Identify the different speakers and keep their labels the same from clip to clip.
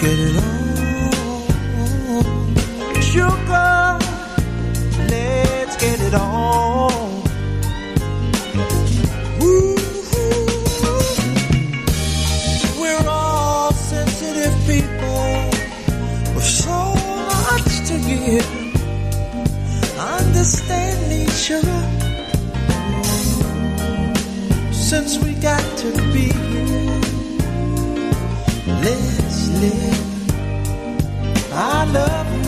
Speaker 1: get it on. Sugar, let's get it on. Ooh, we're all sensitive people with so much to give. Understand me, sugar. Since we got to be here, let's live. I love.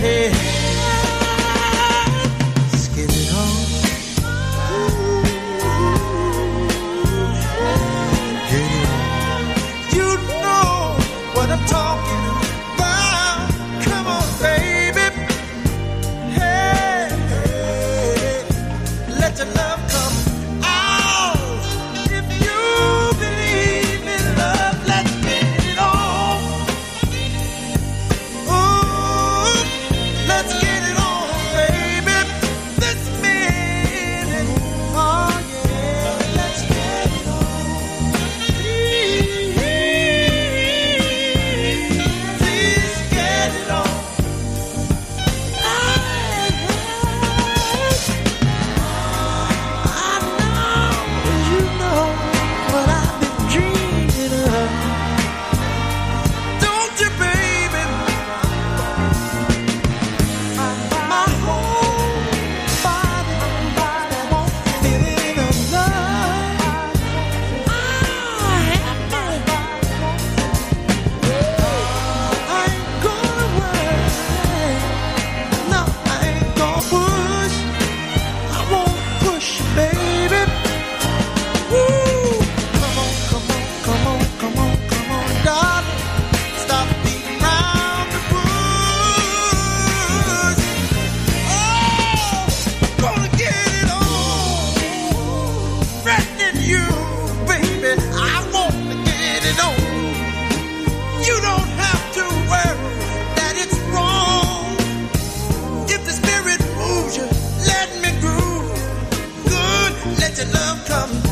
Speaker 1: Hey. let your love come